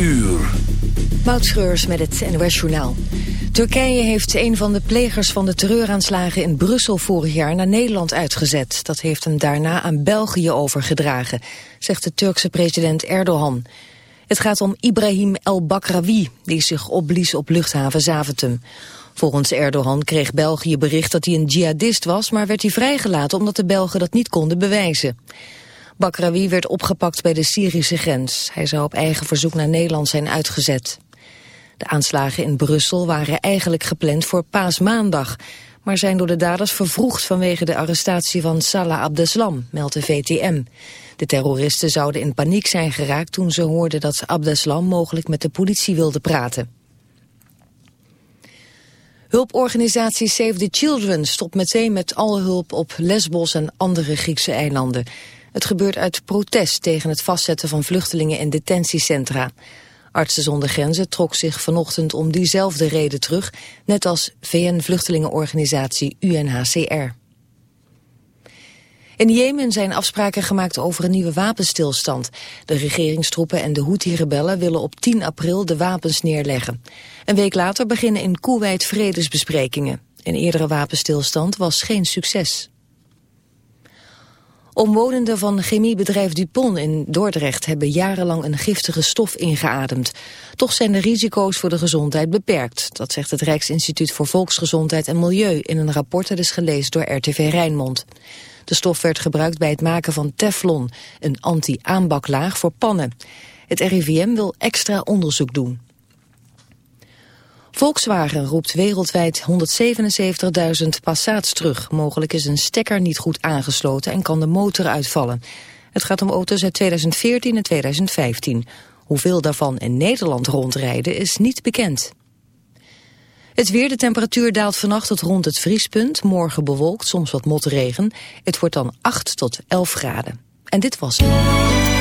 uur. Met het NOS Journaal. Turkije heeft een van de plegers van de terreuraanslagen in Brussel vorig jaar naar Nederland uitgezet. Dat heeft hem daarna aan België overgedragen, zegt de Turkse president Erdogan. Het gaat om Ibrahim El-Bakrawi, die zich opblies op luchthaven Zaventem. Volgens Erdogan kreeg België bericht dat hij een jihadist was, maar werd hij vrijgelaten omdat de Belgen dat niet konden bewijzen. Bakrawi werd opgepakt bij de Syrische grens. Hij zou op eigen verzoek naar Nederland zijn uitgezet. De aanslagen in Brussel waren eigenlijk gepland voor paasmaandag... maar zijn door de daders vervroegd vanwege de arrestatie van Salah Abdeslam, meldt de VTM. De terroristen zouden in paniek zijn geraakt toen ze hoorden dat Abdeslam mogelijk met de politie wilde praten. Hulporganisatie Save the Children stopt meteen met alle hulp op Lesbos en andere Griekse eilanden. Het gebeurt uit protest tegen het vastzetten van vluchtelingen in detentiecentra. Artsen zonder Grenzen trok zich vanochtend om diezelfde reden terug, net als VN-vluchtelingenorganisatie UNHCR. In Jemen zijn afspraken gemaakt over een nieuwe wapenstilstand. De regeringstroepen en de Houthi-rebellen willen op 10 april de wapens neerleggen. Een week later beginnen in Kuwait vredesbesprekingen. Een eerdere wapenstilstand was geen succes. Omwonenden van chemiebedrijf Dupont in Dordrecht hebben jarenlang een giftige stof ingeademd. Toch zijn de risico's voor de gezondheid beperkt. Dat zegt het Rijksinstituut voor Volksgezondheid en Milieu in een rapport dat is gelezen door RTV Rijnmond. De stof werd gebruikt bij het maken van teflon, een anti-aanbaklaag voor pannen. Het RIVM wil extra onderzoek doen. Volkswagen roept wereldwijd 177.000 Passats terug. Mogelijk is een stekker niet goed aangesloten en kan de motor uitvallen. Het gaat om auto's uit 2014 en 2015. Hoeveel daarvan in Nederland rondrijden is niet bekend. Het weer, de temperatuur daalt vannacht tot rond het vriespunt. Morgen bewolkt, soms wat motregen. Het wordt dan 8 tot 11 graden. En dit was het.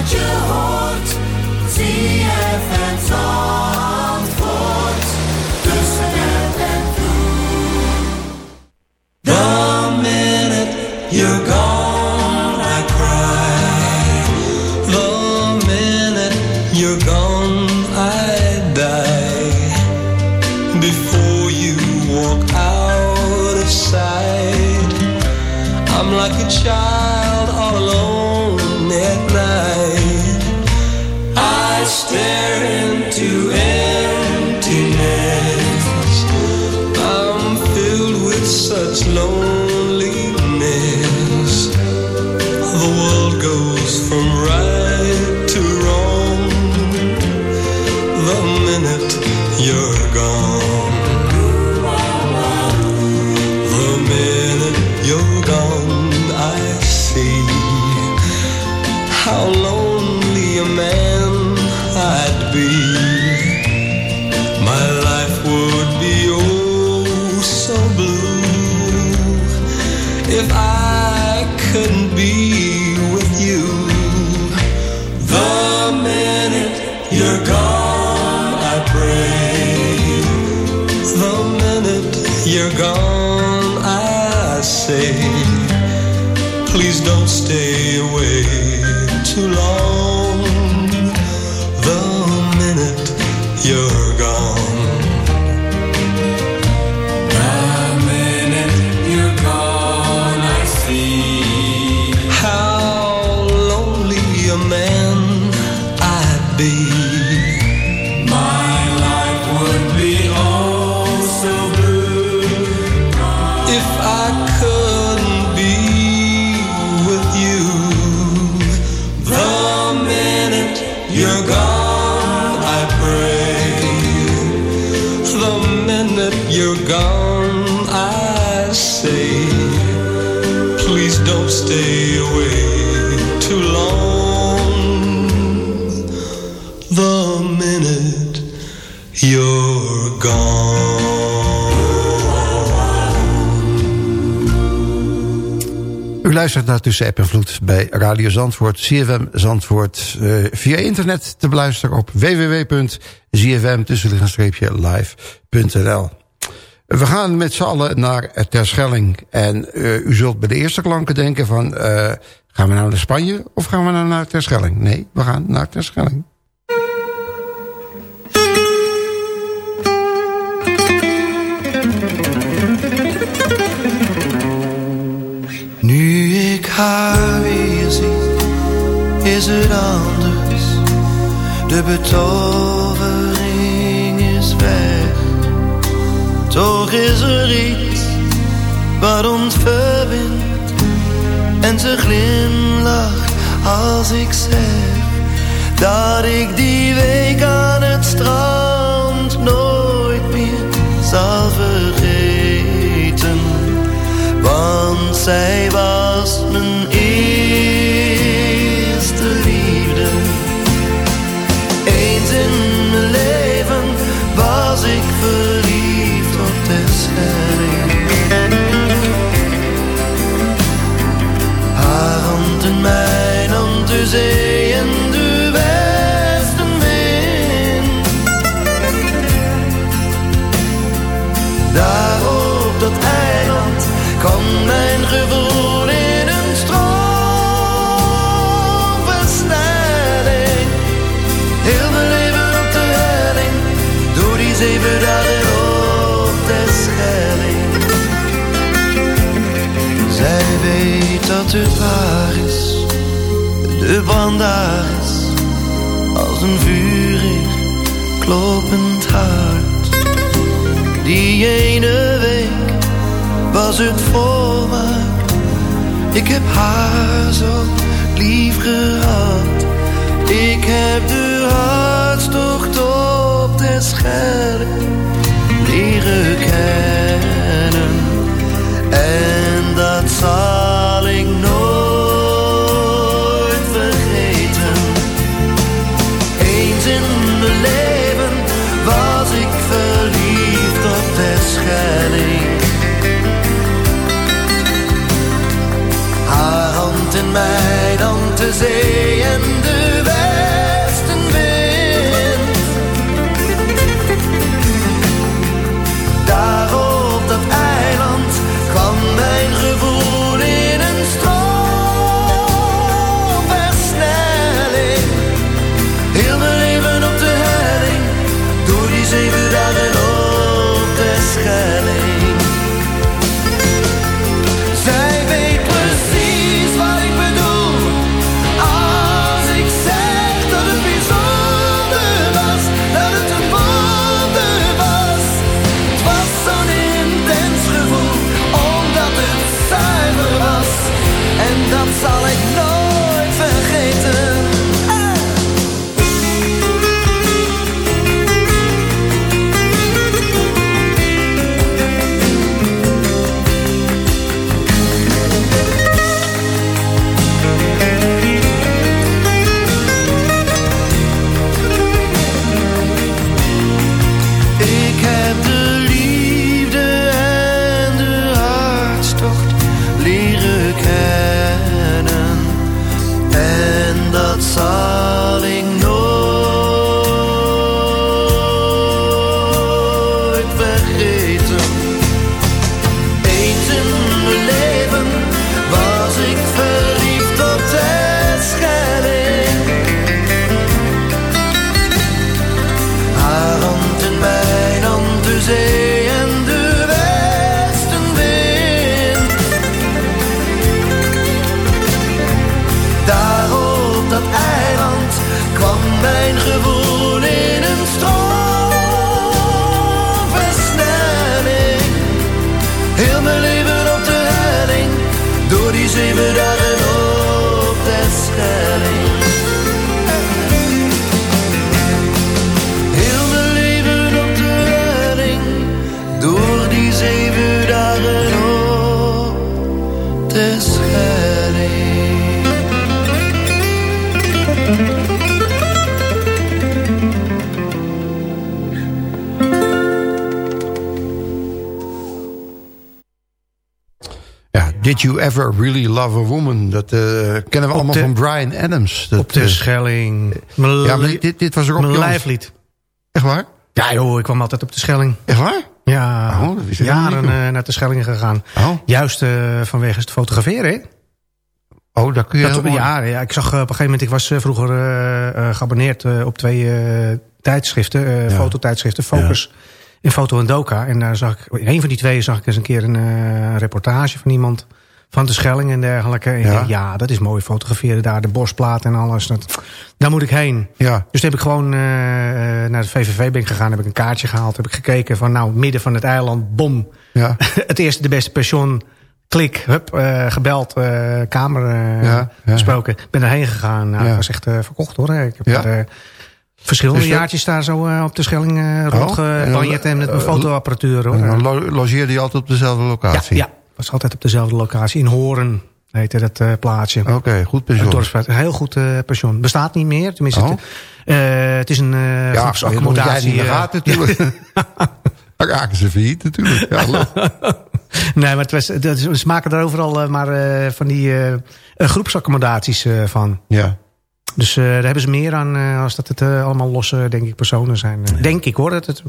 uit je hoort. ZFM you're gone, I say, please don't stay away too long. Luistert naar Tussen App bij Radio Zandvoort, CFM Zandvoort. Uh, via internet te beluisteren op www.zfm-live.nl We gaan met z'n allen naar Terschelling. En uh, u zult bij de eerste klanken denken van... Uh, gaan we nou naar Spanje of gaan we nou naar Terschelling? Nee, we gaan naar Terschelling. Haar weer is het anders. De betovering is weg. Toch is er iets wat ons verbindt. En ze glimlacht als ik zeg dat ik die week aan het strand nooit meer zal vergeten. Want zij was mijn de brand daar is, als een vurig kloppend hart. Die ene week was het volmaakt. Ik heb haar zo lief gehad. Ik heb de hartstocht op de scherm leren kennen. En dat zal zeven dagen op de schelling. Did You Ever Really Love a Woman? Dat uh, kennen we allemaal van Brian Adams. Dat, op de Schelling. ja, maar dit, dit was ook Mijn lijflied. Echt waar? Ja joh, ik kwam altijd op de Schelling. Echt waar? Ja, oh, jaren uh, naar de Schellingen gegaan. Oh. Juist vanwege het fotograferen, hè? Oh, daar kun je dat, ja, ja, ik zag op een gegeven moment... Ik was vroeger geabonneerd op twee tijdschriften, fototijdschriften. Focus in Foto en Doka. En daar zag ik, in een van die twee zag ik eens een keer een reportage van iemand van de Schelling en dergelijke. En ja. ja, dat is mooi fotograferen daar, de bosplaat en alles. Dat, daar moet ik heen. Ja. Dus toen heb ik gewoon uh, naar de VVV ben gegaan, heb ik een kaartje gehaald. Heb ik gekeken van nou, midden van het eiland, bom. Ja. het eerste de beste pension, klik, hup, uh, gebeld, uh, kamer ja, gesproken. Ben erheen gegaan, nou, ja. was echt verkocht hoor. Ik heb ja. daar, verschillende dus jaartjes daar zo op de Schelling uh, rondgebanjeerd oh, en met mijn fotoapparatuur. Hoor. En dan logeerde je altijd op dezelfde locatie? Ja, was altijd op dezelfde locatie. In Horen heette dat uh, plaatsje. Oké, goed pensioen. Een heel goed uh, pensioen. Bestaat niet meer. Tenminste, oh. het, uh, het is een uh, ja, accommodatie. Ja, gaat natuurlijk. Dan raken ze failliet natuurlijk. Ja, nee, maar het was, ze maken er overal maar van die groepsaccommodaties van. Ja. Dus daar hebben ze meer aan als dat het allemaal losse, denk ik, personen zijn. Denk ik hoor. Dat het,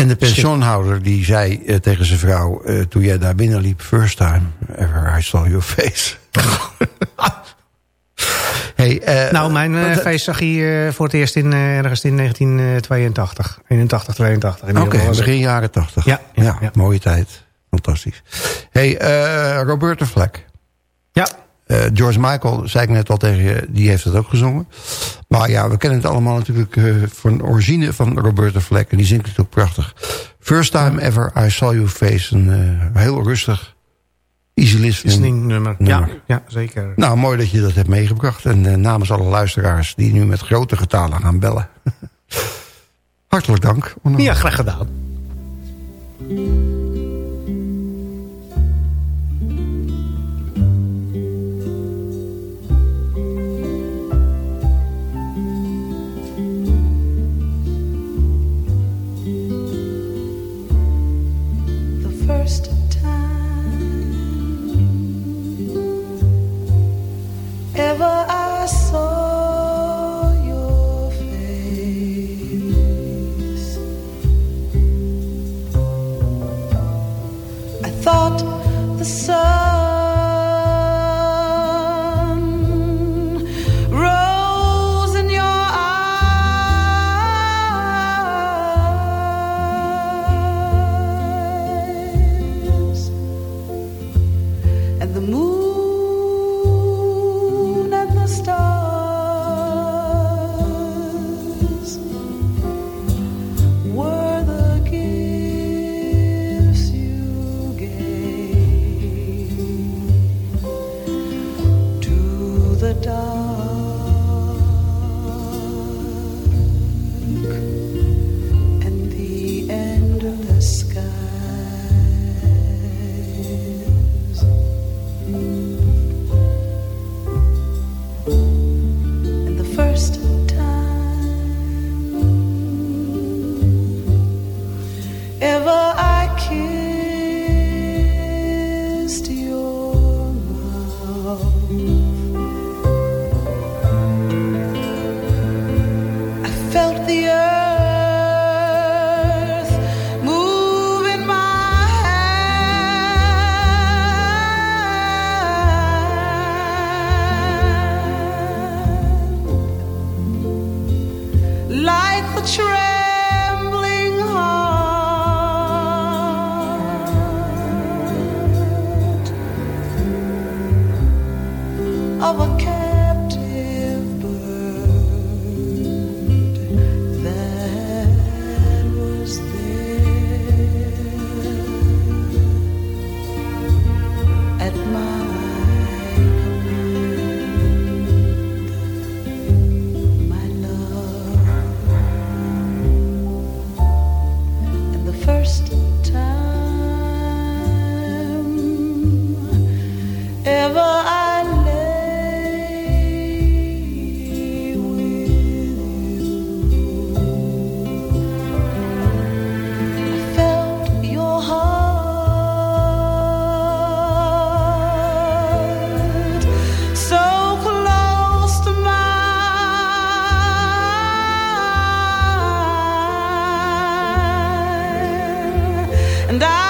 en de pensioenhouder die zei uh, tegen zijn vrouw... Uh, toen jij daar binnenliep, first time ever I saw your face. hey, uh, nou, mijn face zag hij voor het eerst in, ergens in 1982. 81, 82. Oké, okay, begin jaren 80. Ja, ja, ja, ja, mooie tijd. Fantastisch. hey, Roberta Fleck. Ja. Uh, George Michael, zei ik net al tegen je, die heeft het ook gezongen. Maar ja, we kennen het allemaal natuurlijk uh, van origine van Roberta Fleck. En die zingt het ook prachtig. First time ever I saw you face. Een uh, heel rustig, easy listening, nummer. nummer. Ja, ja, zeker. Nou, mooi dat je dat hebt meegebracht. En namens alle luisteraars die nu met grote getalen gaan bellen. Hartelijk dank. Ja, graag gedaan. and I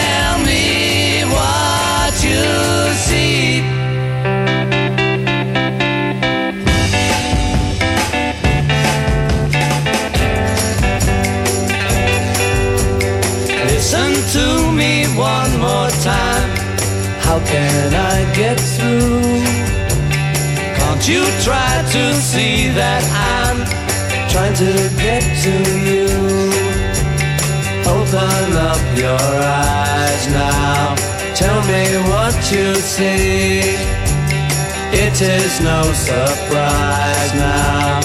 How can I get through? Can't you try to see that I'm trying to get to you? Open up your eyes now. Tell me what you see. It is no surprise now.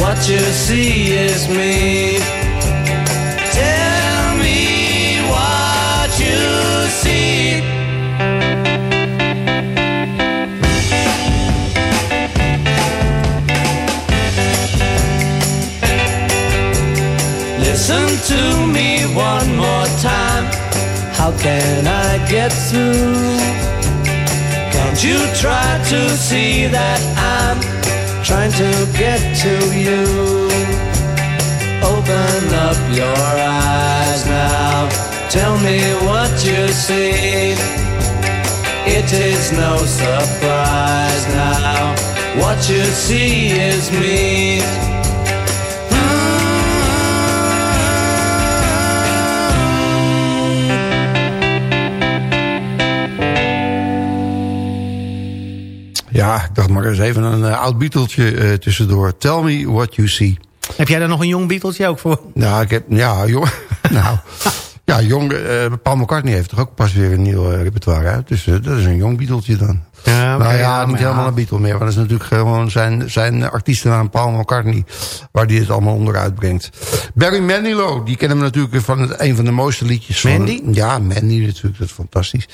What you see is me. To me one more time. How can I get through? Can't you try to see that I'm trying to get to you? Open up your eyes now. Tell me what you see. It is no surprise now. What you see is me. Maar eens even een uh, oud Beatletje uh, tussendoor. Tell me what you see. Heb jij daar nog een jong Beatletje ook voor? Nou, ik heb, ja, jong, nou, ja, jong, uh, Paul McCartney heeft toch ook pas weer een nieuw repertoire uit. Dus dat is een jong Beatletje dan. Ja, nou ja, niet helemaal een Beatle meer. Maar dat is natuurlijk gewoon zijn, zijn artiestennaam Paul McCartney. Waar die het allemaal onderuit brengt. Barry Manilow, die kennen we natuurlijk van het, een van de mooiste liedjes. Mandy? Van, ja, Mandy natuurlijk, dat is fantastisch.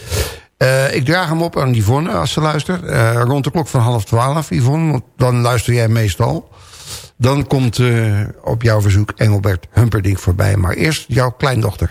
Uh, ik draag hem op aan Yvonne als ze luistert. Uh, rond de klok van half twaalf, Yvonne. Want dan luister jij meestal. Dan komt uh, op jouw verzoek Engelbert Humperdinck voorbij. Maar eerst jouw kleindochter.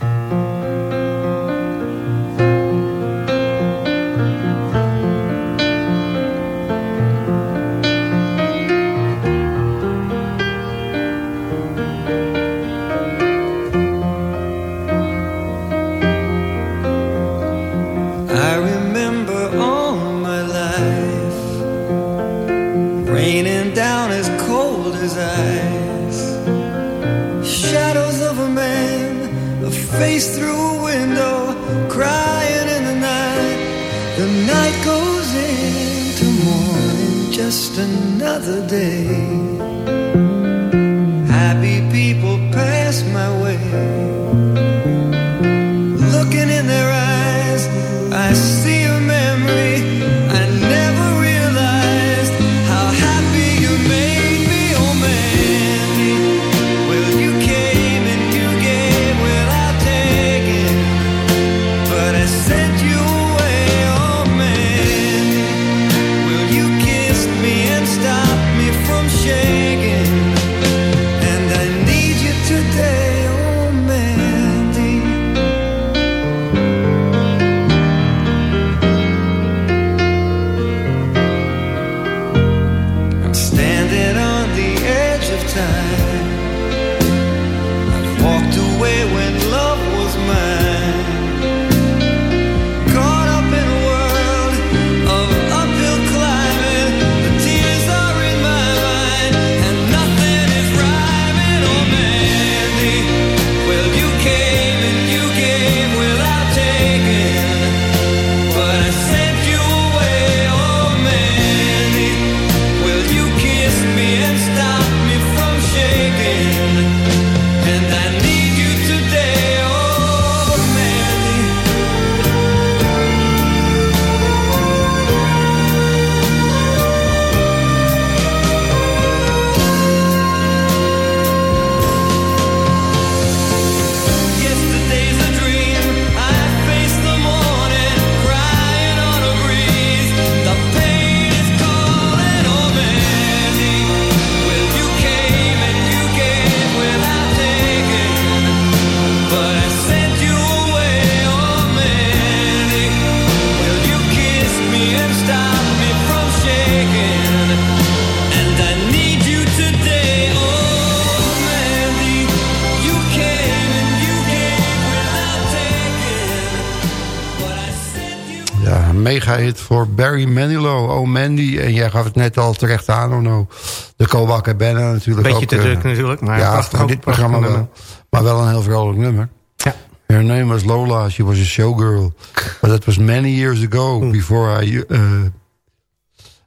Barry Manilow. Oh Mandy. En jij gaf het net al terecht aan, oh no. De Cowabunga natuurlijk Beetje ook. te eh, druk natuurlijk. Maar ja, prachtig voor ook, dit prachtig programma nummer. wel. Maar wel een heel vrolijk nummer. Ja. Her name was Lola. She was a showgirl. But that was many years ago. Before I... Uh,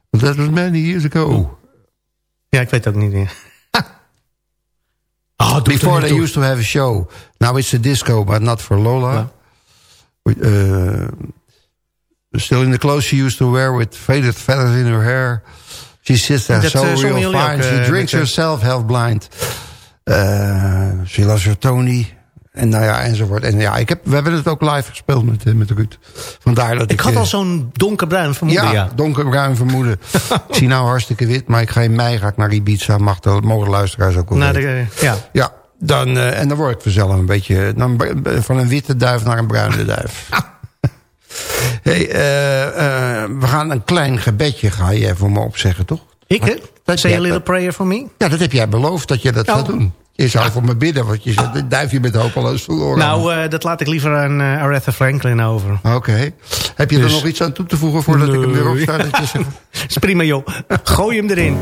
but that was many years ago. ja, ik weet het ook niet meer. Ah, Before they toe. used to have a show. Now it's a disco, but not for Lola. Uh, still in the clothes she used to wear with faded feathers in her hair. She sits there so eh, real fine. she eh, drinks eh, herself half blind. Uh, she loves her Tony. En nou ja, enzovoort. En ja, ik heb, we hebben het ook live gespeeld met, eh, met Ruud. Vandaar dat ik... Ik had eh, al zo'n donkerbruin vermoeden, ja, ja. donkerbruin vermoeden. ik zie nou hartstikke wit, maar ik ga in mei ga ik naar Ibiza. Mag de, mogen luisteraars ook wel Naar weten. de, ja. Ja, dan, eh, en dan word ik vanzelf een beetje... Dan, van een witte duif naar een bruine duif. hey, eh, eh, we gaan een klein gebedje, ga je voor me opzeggen, toch? Ik, hè? Say a little prayer for me? Ja, dat heb jij beloofd, dat je dat Oh. gaat doen. Je zou voor me bidden, want je zegt, dit duifje met hopeloos verloren. Nou, eh, dat laat ik liever aan Aretha Franklin over. Oké. Heb je er Dus- nog iets aan toe te voegen voordat ik hem weer opsta? Dat Is prima, joh. Gooi hem erin.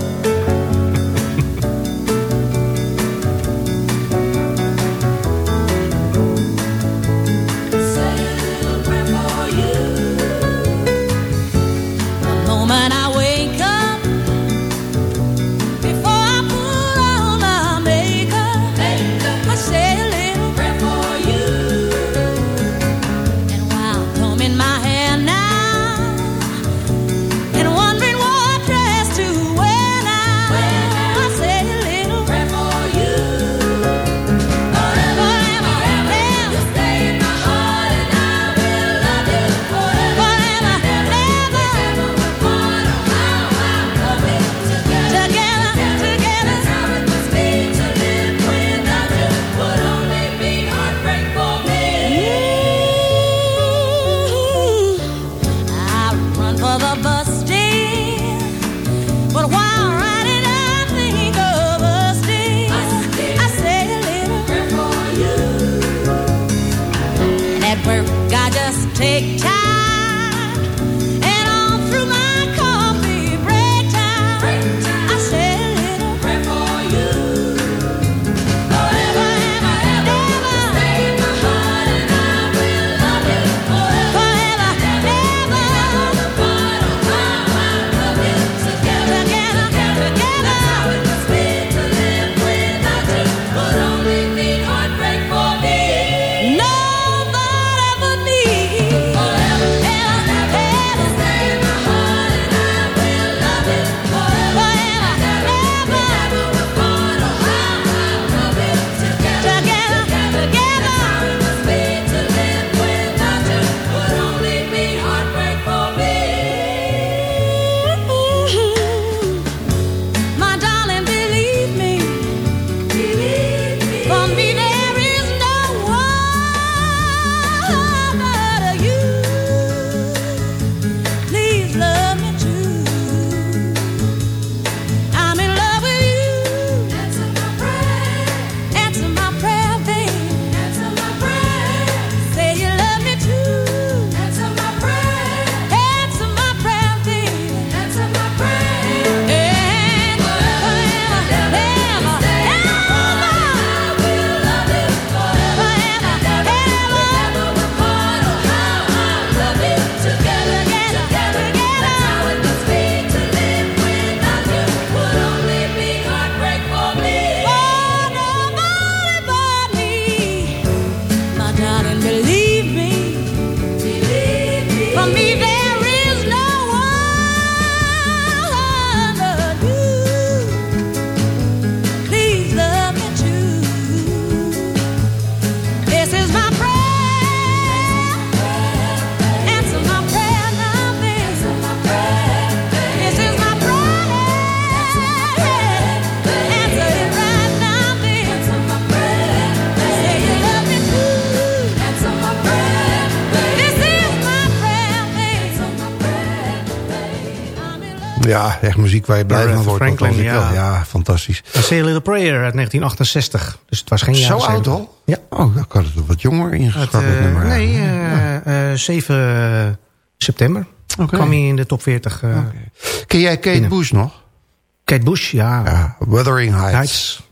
muziek waar je blij van wordt. Franklin, ja. Oh, ja. fantastisch. A Say Little Prayer uit 1968. Dus het was geen jaar. Zo oud al? Ja. Oh, dat kan het wat jonger ingeschat uh. Nee, uh, eh, 7 eh, september okay. kwam hij in de top 40. Ken jij Kate. Bush nog? Kate Bush, ja. ja Wuthering Heights. Heights.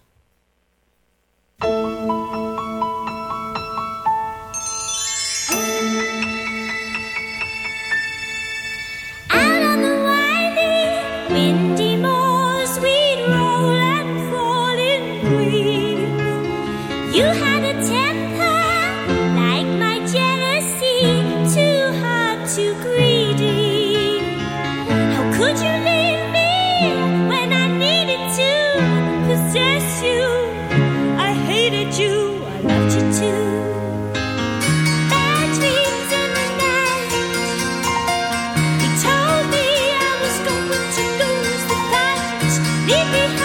你的好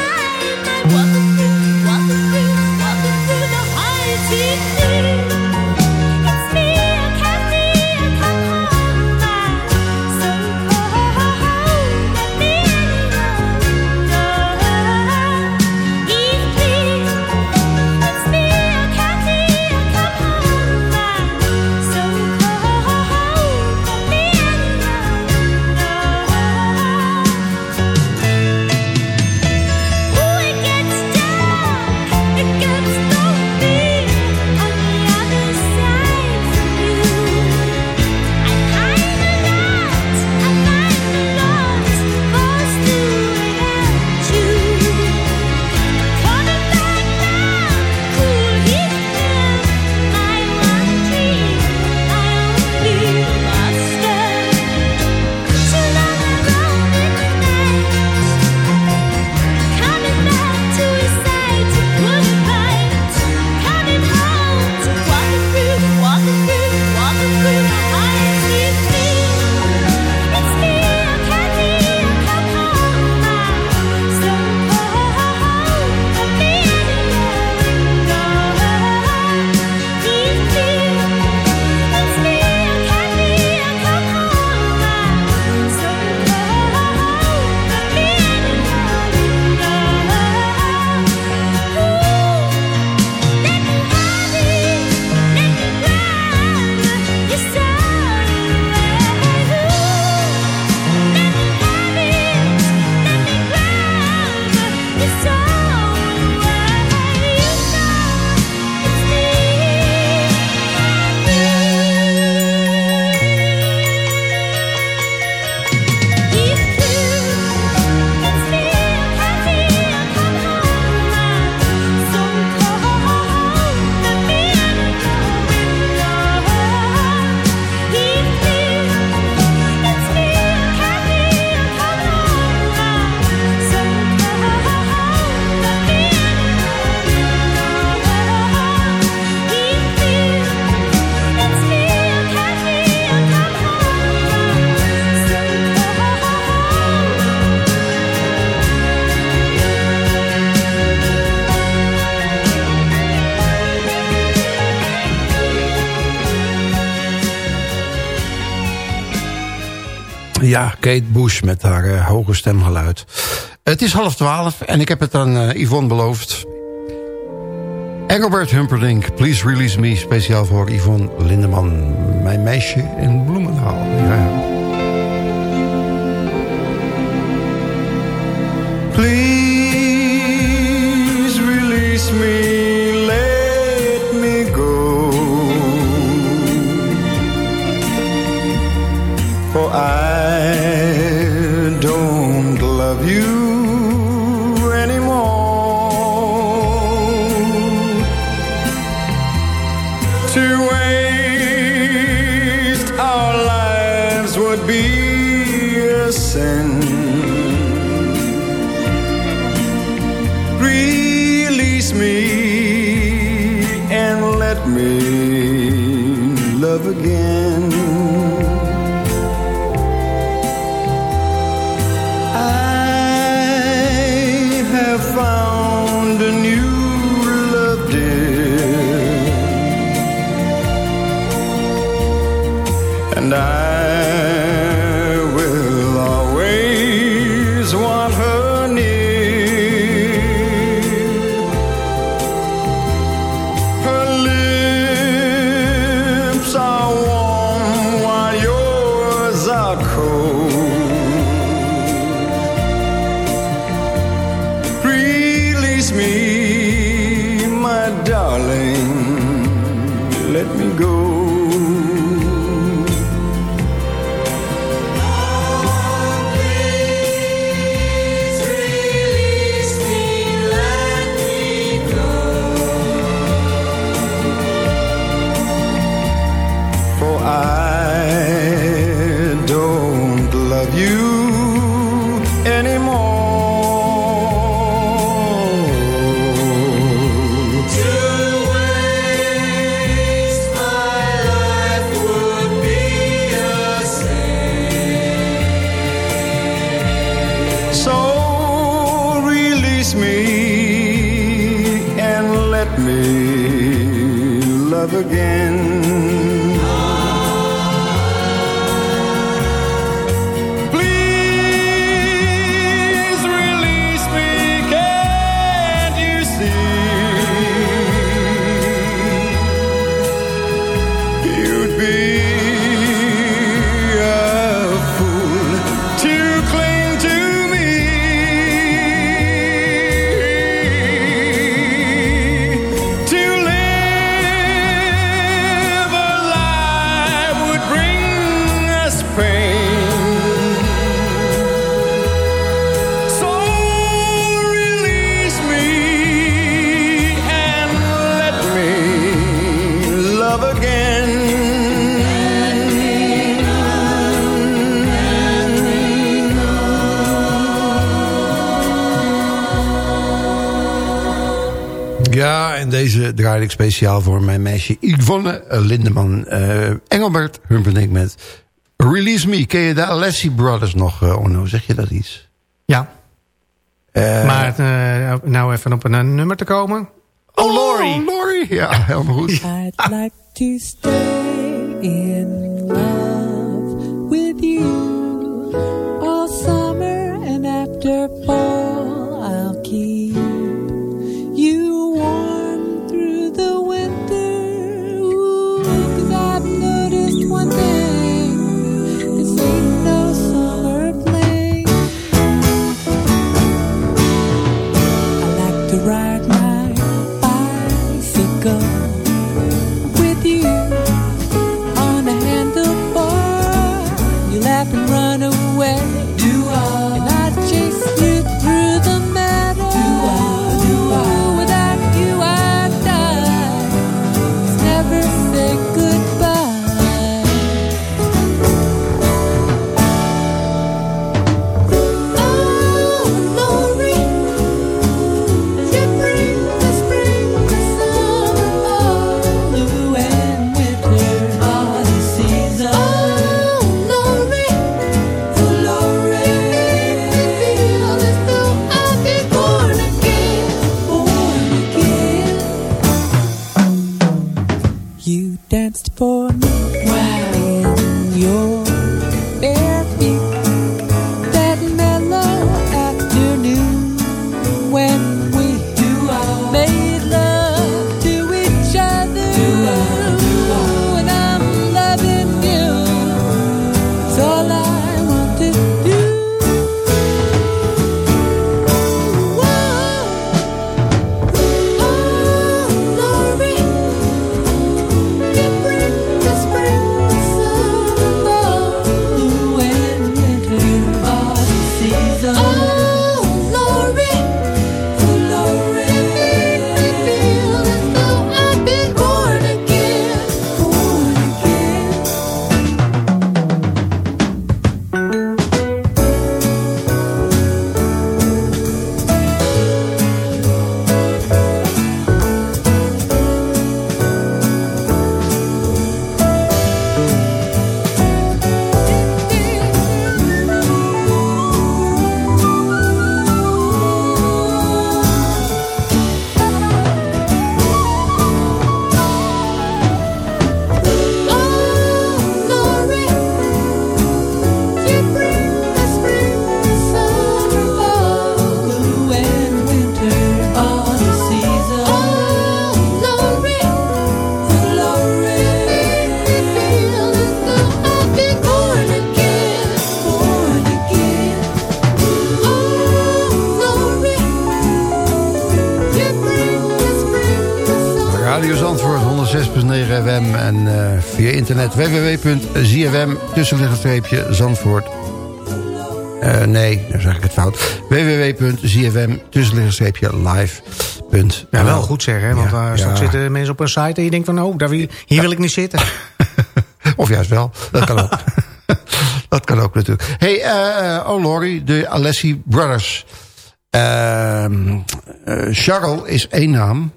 Kate Bush met haar eh, hoge stemgeluid. Het is half twaalf en ik heb het aan eh, Yvonne beloofd. Engelbert Humperdinck, Please Release Me... speciaal voor Yvonne Lindeman, mijn meisje in Bloemendaal. Ja. Please draaide ik speciaal voor mijn meisje Yvonne eh, Lindeman. Uh, Engelbert Humperdinck met Release Me. Ken je de Alessi Brothers nog, eh, Oh no, Zeg je dat iets? Ja. Maar nou even op een nummer te komen. Oh, Lori! Oh, Ja, helemaal goed. I'd like to stay in En eh, via internet www.zfm tussenliggenstreepje Zandvoort. Uh, nee, dan zeg ik het fout. www.zfm tussenliggenstreepje live. Ja, wel goed zeggen, want ja, straks zitten mensen op een site en je denkt van, oh, daar wil, hier wil ik niet zitten. of juist wel, dat kan ook. dat kan ook natuurlijk. Hey, uh, oh Laurie, de Alessi Brothers. Uh, Charles is één naam.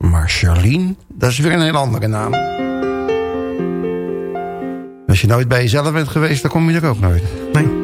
Maar Charlene, dat is weer een heel andere naam. Als je nooit bij jezelf bent geweest, dan kom je er ook nooit. Nee.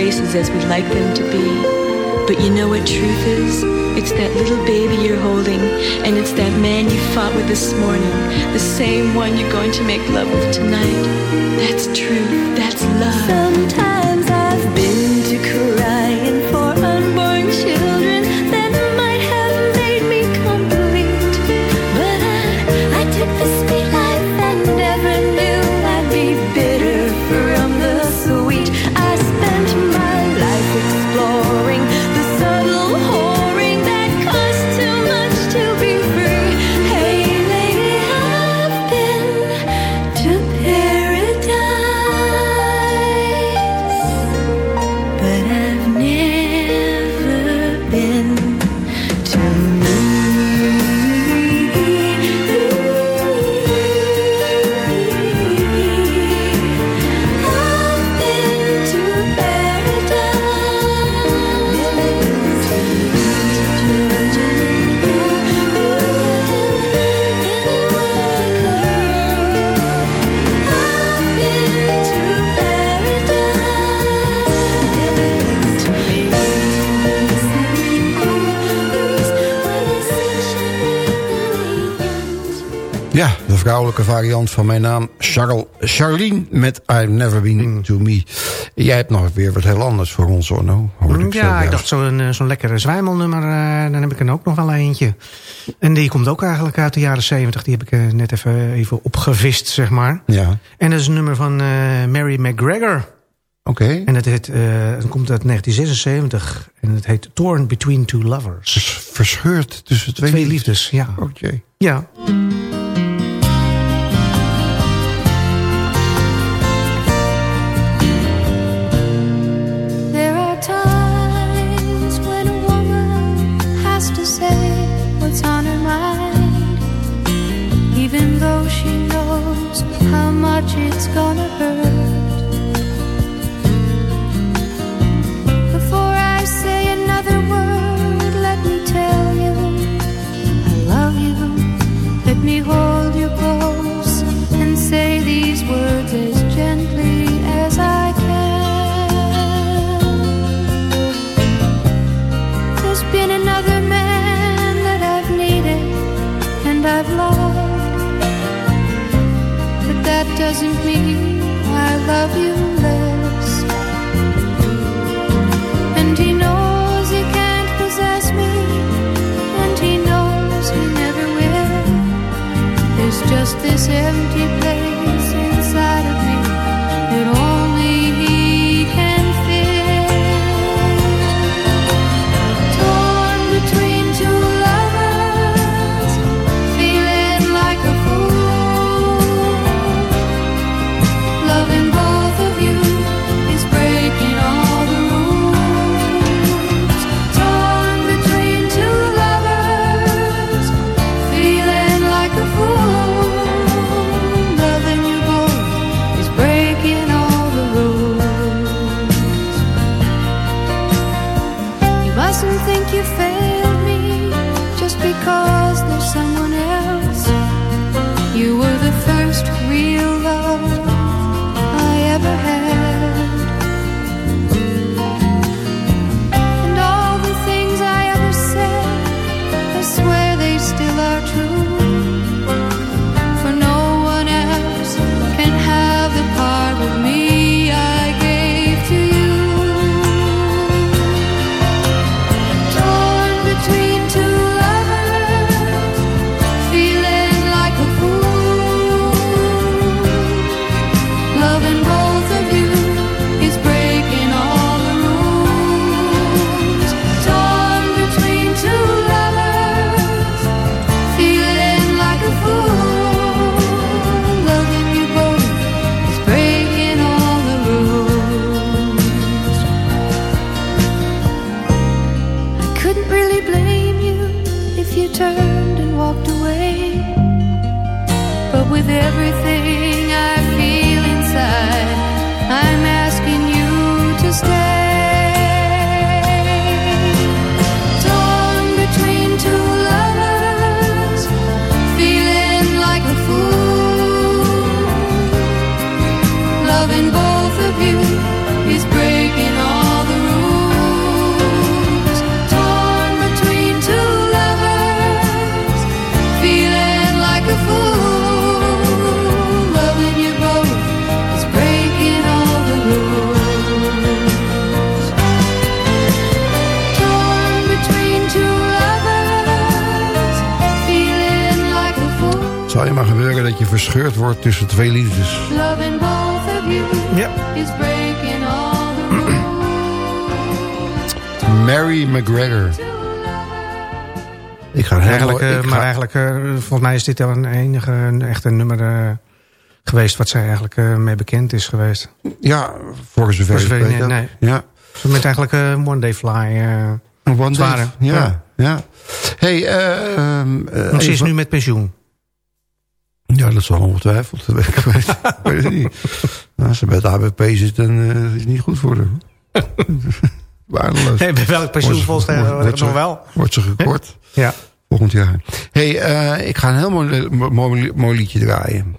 Places as we'd like them to be. But you know what truth is? It's that little baby you're holding, and it's that man you fought with this morning, the same one you're going to make love with tonight. That's truth, that's love. Sometimes vrouwelijke variant van mijn naam. Charles, Charlene met I've Never Been To Me. Jij hebt nog weer wat heel anders voor ons, Orno. hoorde ik zo Ja, ik dacht zo'n eh, zo'n lekkere zwijmelnummer, eh, dan heb ik er ook nog wel eentje. En die komt ook eigenlijk uit de jaren zeventig. Die heb ik eh, net even, even opgevist, zeg maar. Ja, En dat is een nummer van Mary McGregor. oké. En het, heet, het komt uit 1976. En het heet Torn Between Two Lovers. Vers- Verscheurd tussen twee, Twee liefdes, ja. Oké. Ja. empty verscheurd wordt tussen twee liefdes. Loving both of you Ja. is breaking all the rules. Mary McGregor. Ik ga. Eigenlijk, eh, ik ga- maar eigenlijk, eh, volgens mij is dit wel een enige een echte nummer eh, geweest... wat zij eigenlijk eh, mee bekend is geweest. Ja, voor zover ik weet. nee, ja. nee. Ja. Met eigenlijk eh, One Day Fly. One Day, ja, ja. ja. Hey, eh, ehm, eh, ze is nu met pensioen. Ja, dat zal ongetwijfeld. Dat weet ik, weet, ik weet het niet. Als ze bij het ABP zit, dan eh, is het niet goed voor haar. Waardeloos. Nee, bij welk pensioen Wordt ze- nog wel. Wordt ze gekort Ja. volgend jaar. hey, eh, ik ga een heel mooi, mooi, mooi liedje draaien.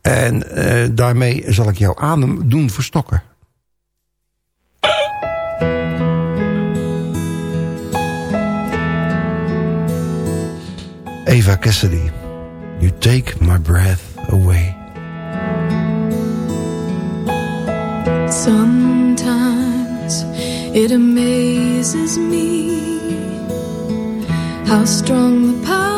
En eh, daarmee zal ik jouw adem doen verstokken. Eva Cassidy, You Take My Breath Away. Sometimes it amazes me how strong the power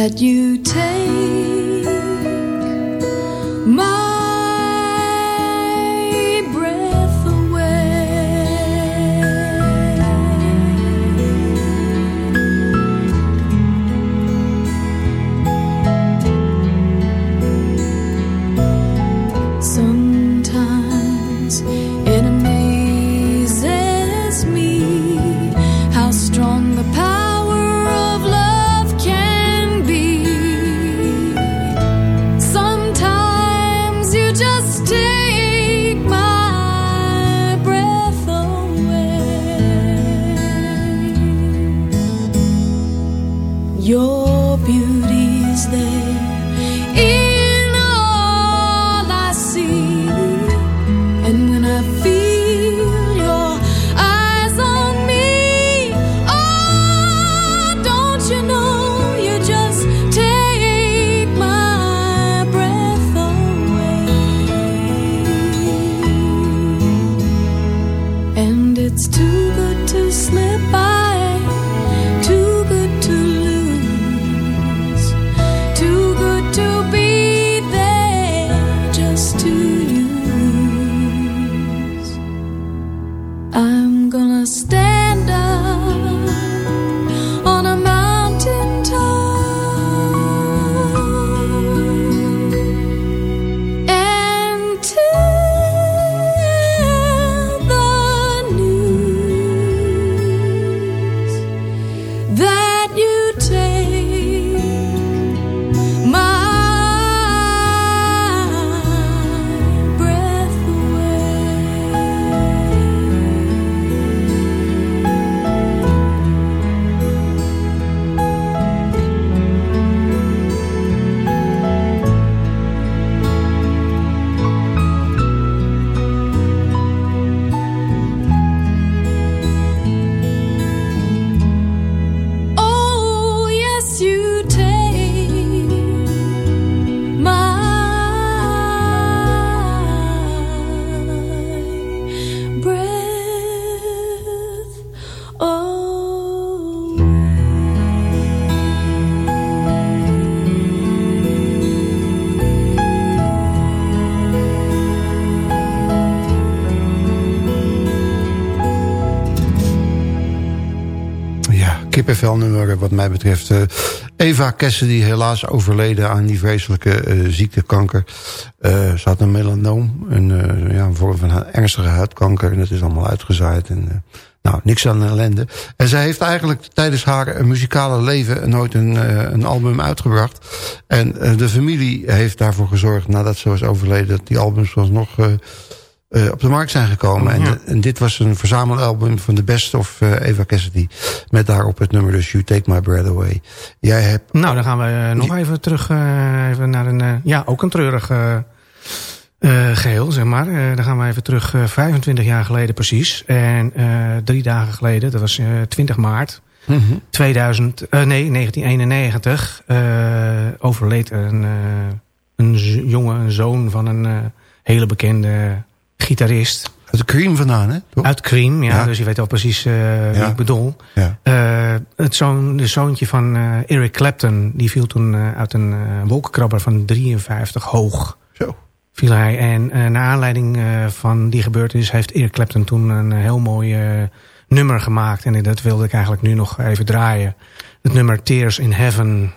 that you take kippenvelnummer wat mij betreft. Eh, Eva Cassidy, helaas overleden aan die vreselijke eh, ziektekanker. Eh, ze had een melanoom, een, ja, vorm van ernstige huidkanker. En dat is allemaal uitgezaaid. En, nou, niks aan ellende. En zij heeft eigenlijk tijdens haar muzikale leven nooit een, een album uitgebracht. En de familie heeft daarvoor gezorgd, nadat ze was overleden... dat die albums alsnog eh, eh, op de markt zijn gekomen. En, Ja. en dit was een verzamelalbum van de best of eh, Eva Cassidy. Met daarop het nummer dus You Take My Breath Away. Jij hebt... Nou, dan gaan we eh, nog even terug even naar een, ja, ook een treurig eh, eh, geheel, zeg maar. Dan gaan we even terug, eh, 25 jaar geleden precies. En drie dagen geleden, dat was eh, 20 maart 2000, eh, nee, 1991, eh, overleed een, een jongen, een zoon van een hele bekende gitarist. Uit cream vandaan, hè? Toch? Uit Cream, ja, Ja. dus je weet al precies eh, wie ik bedoel. Ja. Eh, het zoon, de zoontje van eh, Eric Clapton, die viel toen uit een wolkenkrabber van 53 hoog. Zo. Viel hij. En naar aanleiding van die gebeurtenis heeft Eric Clapton toen een heel mooi nummer gemaakt. En dat wilde ik eigenlijk nu nog even draaien. Het nummer Tears in Heaven.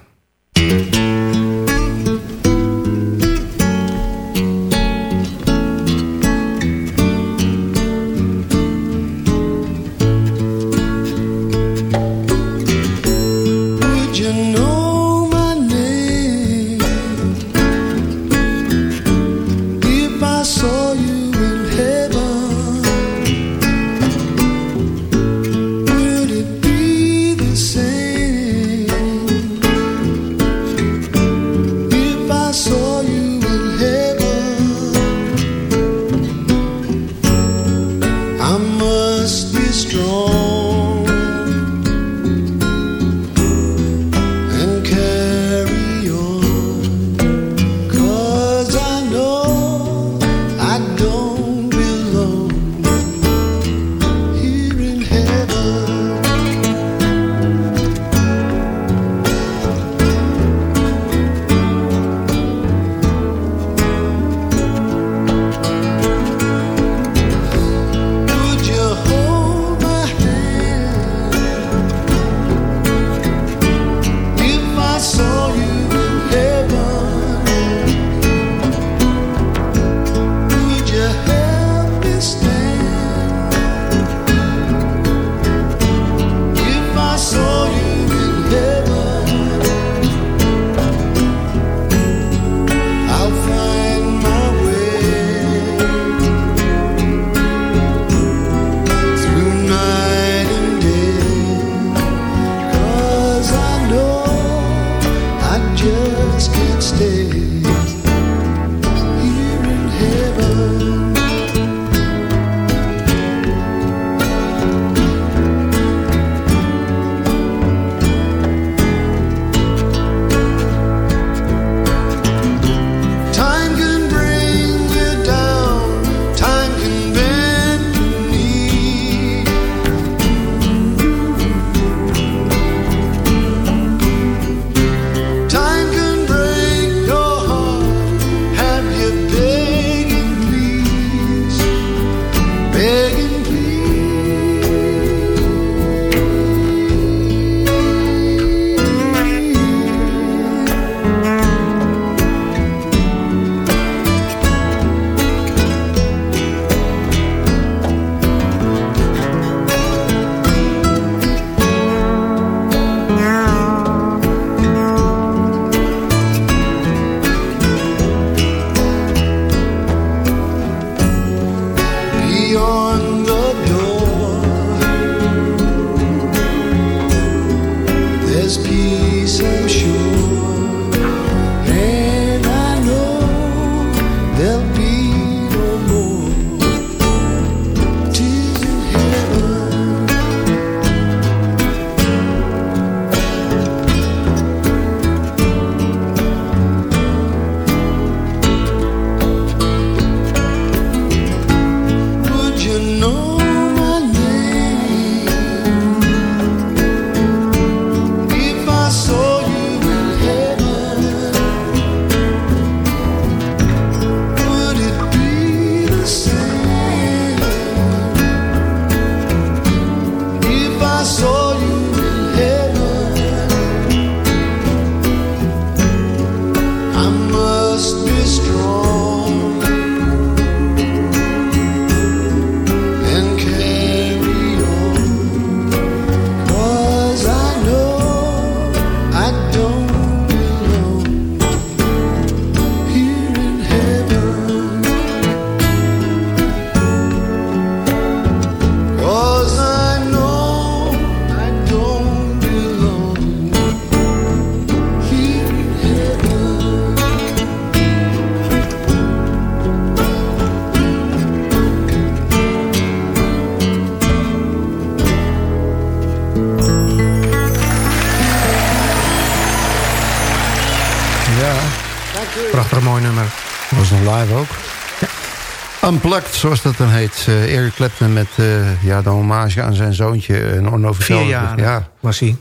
Unplugged, zoals dat dan heet. Eh Eric Clapton met eh, ja, de hommage aan zijn zoontje. eh, Orno Vier Vervelder. jaar Ja, was hij.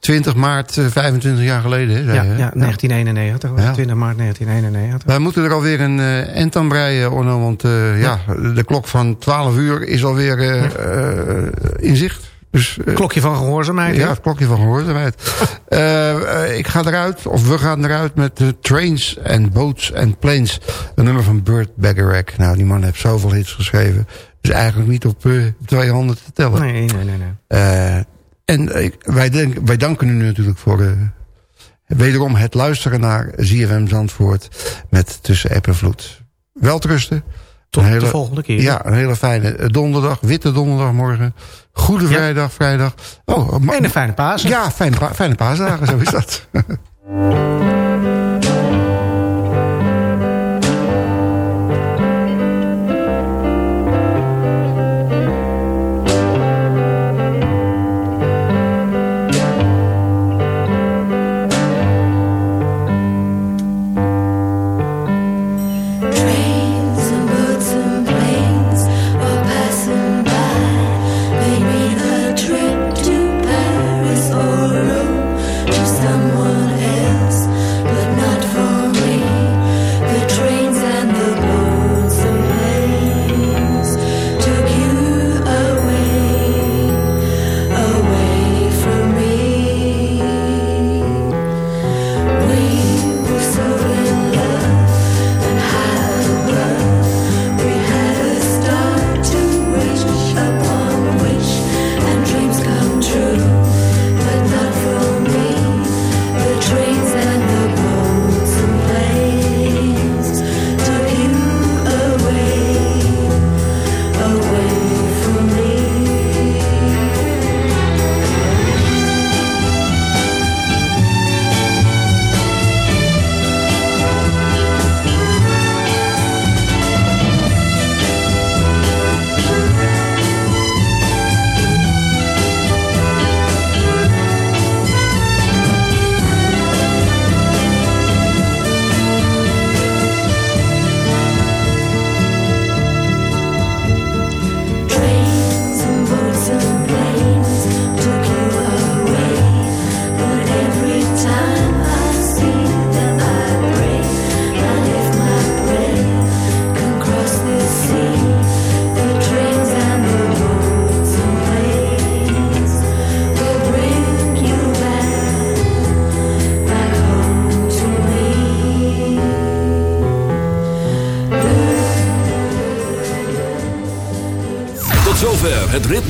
20 maart, eh, 25 jaar geleden. Hè, Ja, ja, 1991. was het, Ja. 20 maart 1991. Wij moeten er alweer een end aan breien, Orno. Want eh, ja. de klok van 12 uur is alweer in zicht. Dus, eh, Klokje van gehoorzaamheid. Ja, het klokje van gehoorzaamheid. Eh, eh, ik ga eruit, of we gaan eruit met de Trains and Boats and Planes. Een nummer van Burt Bacharach. Nou, die man heeft zoveel hits geschreven. Dus eigenlijk niet op eh, twee handen te tellen. Nee, nee, nee. nee. En wij, denk, wij danken u natuurlijk voor wederom het luisteren naar ZFM Zandvoort met Tussen App en Vloed. Welterusten. Tot de volgende keer. Ja, een hele fijne eh, donderdag, witte donderdag morgen. Goede Ja. vrijdag, vrijdag. Oh, ma- En een fijne Pasen. ja, fijne, fijne paasdagen, zo is dat.